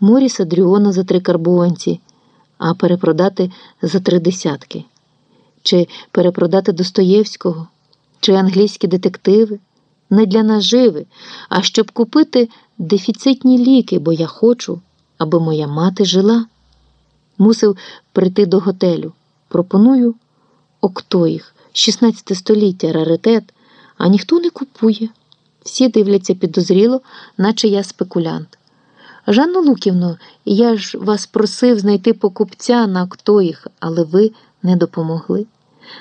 Моріса Дріона за три карбованці, а перепродати за три десятки, чи перепродати Достоєвського, чи англійські детективи не для наживи, а щоб купити дефіцитні ліки, бо я хочу, аби моя мати жила. Мусив прийти до готелю. Пропоную октоїх, 16 століття, раритет, а ніхто не купує. Всі дивляться підозріло, наче я спекулянт. Жанно Луківно, я ж вас просив знайти покупця на октоїх, але ви не допомогли.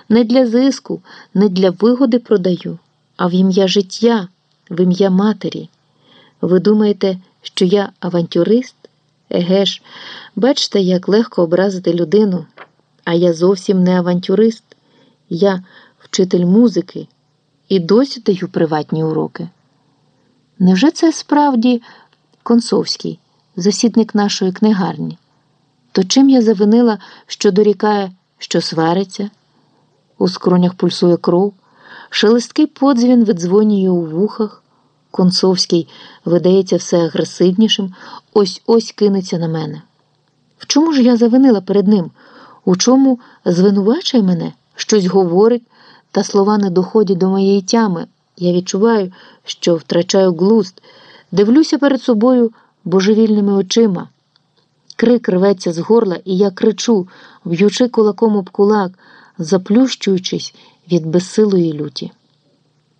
Не для зиску, не для вигоди продаю, а в ім'я життя, в ім'я матері. Ви думаєте, що я авантюрист? Еге ж, бачите, як легко образити людину, а я зовсім не авантюрист, я вчитель музики і досі даю приватні уроки. Невже це справді Концовський, засідник нашої книгарні? То чим я завинила, що дорікає, що свариться? У скронях пульсує кров, шелесткий подзвін видзвонює у вухах. Концовський видається все агресивнішим, ось ось кинеться на мене. В чому ж я завинила перед ним? У чому звинувачує мене, щось говорить, та слова не доходять до моєї тями. Я відчуваю, що втрачаю глузд, дивлюся перед собою божевільними очима. Крик рветься з горла, і я кричу, б'ючи кулаком об кулак, заплющуючись від безсилої люті.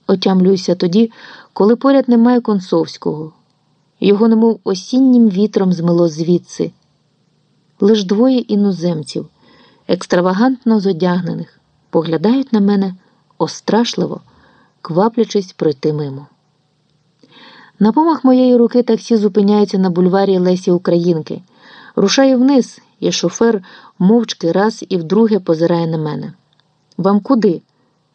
Отямлююся тоді, коли поряд немає концовського. Його, немов осіннім вітром змило звідси. Лиш двоє іноземців, екстравагантно зодягнених, поглядають на мене острашливо, кваплячись пройти мимо. На помах моєї руки таксі зупиняється на бульварі Лесі Українки. Рушаю вниз, і шофер мовчки раз і вдруге позирає на мене. Вам куди?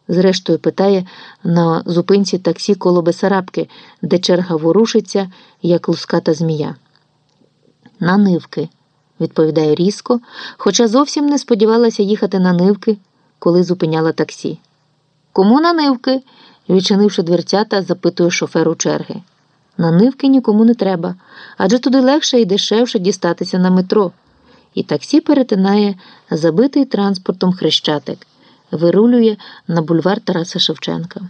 зрештою питає на зупинці таксі коло Бесарабки, де черга ворушиться, як луската змія. На нивки, відповідаю різко, хоча зовсім не сподівалася їхати на нивки, коли зупиняла таксі. Кому на нивки? відчинивши дверцята, запитує шоферу черги. На нивки нікому не треба, адже туди легше і дешевше дістатися на метро. І таксі перетинає забитий транспортом хрещатик вирулює на бульвар Тараса Шевченка.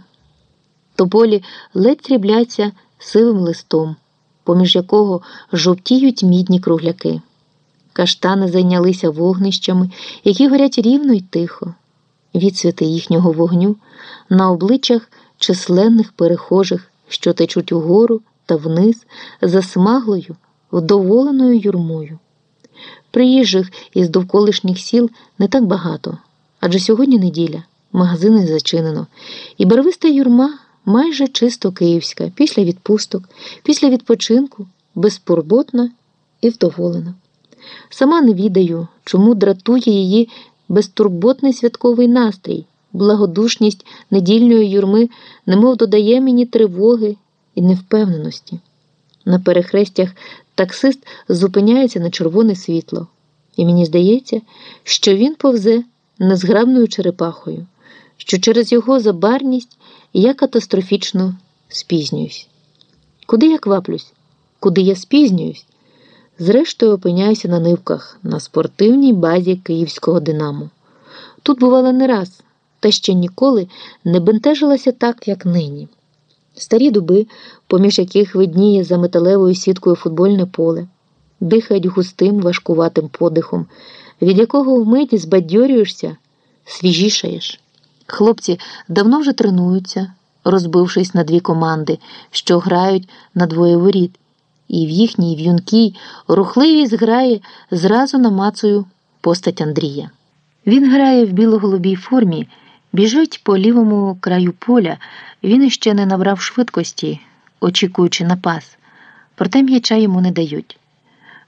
Тополі ледь трібляться сивим листом, поміж якого жовтіють мідні кругляки. Каштани зайнялися вогнищами, які горять рівно й тихо. Відсвіти їхнього вогню на обличчях численних перехожих, що течуть угору та вниз, за смаглою, вдоволеною юрмою. Приїжджих із довколишніх сіл не так багато. Адже сьогодні неділя, магазини зачинено, і барвиста юрма майже чисто київська, після відпусток, після відпочинку, безпурботна і вдоволена. Сама не відаю, чому дратує її безтурботний святковий настрій, благодушність недільної юрми, немов додає мені тривоги і невпевненості. На перехрестях таксист зупиняється на червоне світло, і мені здається, що він повзе незграбною черепахою, що через його забарність я катастрофічно спізнююсь. Куди я кваплюсь? Куди я спізнююсь? Зрештою, опиняюся на нивках на спортивній базі київського Динамо. Тут бувала не раз, та ще ніколи не бентежилася так, як нині. Старі дуби, поміж яких видніє за металевою сіткою футбольне поле, дихають густим, важкуватим подихом від якого вмить збадьорюєшся, свіжішаєш. Хлопці давно вже тренуються, розбившись на дві команди, що грають на двоє воріт, і в їхній в'юнкій рухливість грає зразу намацую постать Андрія. Він грає в біло-голубій формі, біжить по лівому краю поля, він іще не набрав швидкості, очікуючи на пас, проте м'яча йому не дають.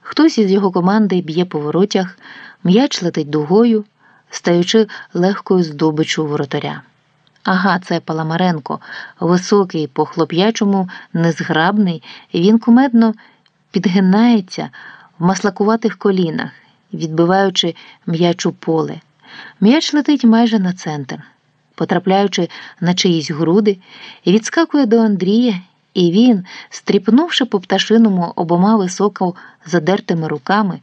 Хтось із його команди б'є по воротях. М'яч летить дугою, стаючи легкою здобичу воротаря. Ага, це Паламаренко, високий, по хлоп'ячому, незграбний, він кумедно підгинається в маслакуватих колінах, відбиваючи м'яч у поле. М'яч летить майже на центр, потрапляючи на чиїсь груди, відскакує до Андрія І він, стріпнувши по пташиному обома високо задертими руками,